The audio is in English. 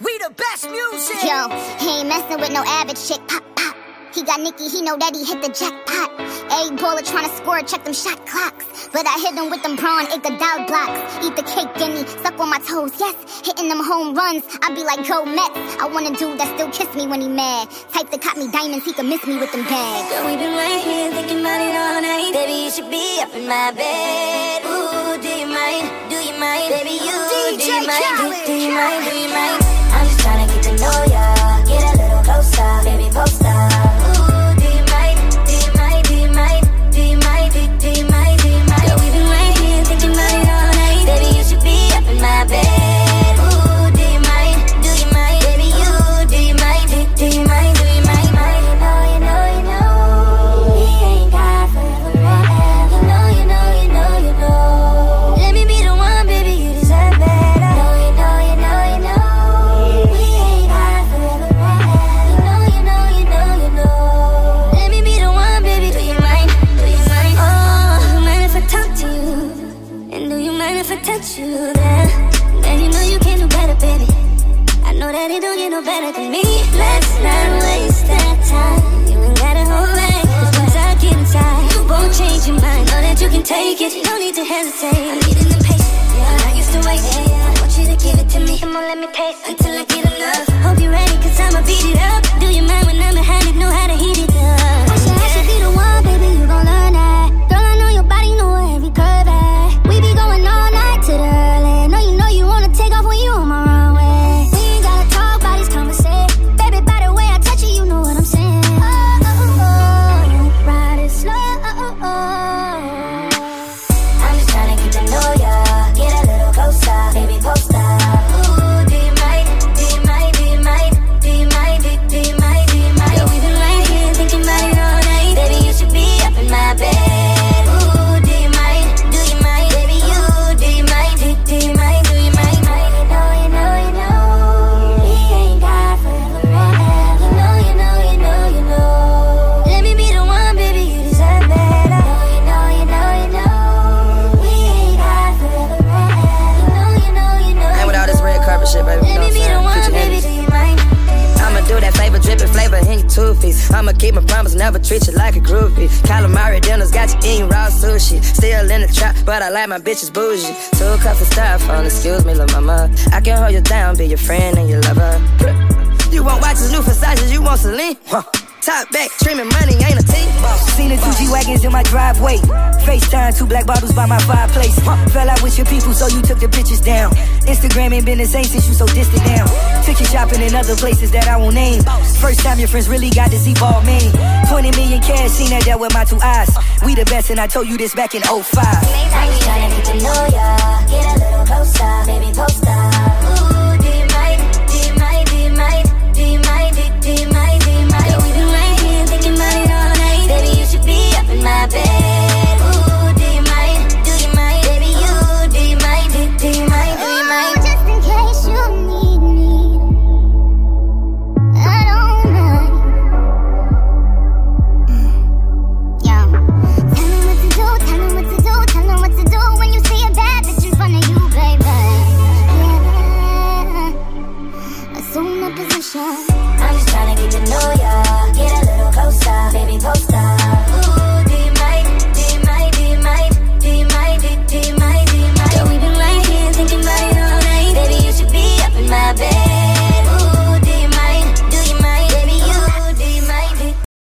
We the best music. Yo, he ain't messing with no average chick. Pop, pop. He got Nicki, he know that he hit the jackpot. A baller tryna score, check them shot clocks. But I hit him with them prawn, Iguodala blocks. Eat the cake, gimme, suck on my toes, yes. Hitting them home runs, I be like, go Mets. I want a dude that still kiss me when he mad. Type to cop me diamonds, he can miss me with them bags. Girl, we been right here thinking about it all night. Baby, you should be up in my bed. Ooh, do you mind? Do you mind? Baby, you, DJ do you mind? Do, do you mind? Do you mind? Touch you? Then, then you know you can do better, baby. I know that it don't get no better than me. Let's not waste that time. You ain't gotta hold back. Cause once I get inside, you won't change your mind. Know that you can take it. No need to hesitate. I'm needing impatient. Yeah, I used to wait. Yeah, I want you to give it to me. Come on, let me taste until in. I'ma keep my promise, never treat you like a groupie. Calamari dinners got you eating raw sushi. Still in the trap, but I like my bitches bougie. Two cups of styrofoam, oh, excuse me, little mama. I can hold you down, be your friend and your lover. You want watches, new Versace, you want Celine? Huh. Top back, trimming money ain't a team. Seen the two G wagons in my driveway. FaceTime, two black bottles by my fireplace. Fell out with your people, so you took the pictures down. Instagram ain't been the same since you so distant now. Took you shopping in other places that I won't name. First time your friends really got to see ball man. 20 million cash, seen that there with my two eyes. We the best, and I told you this back in 05. I'm just tryna get to know ya. Get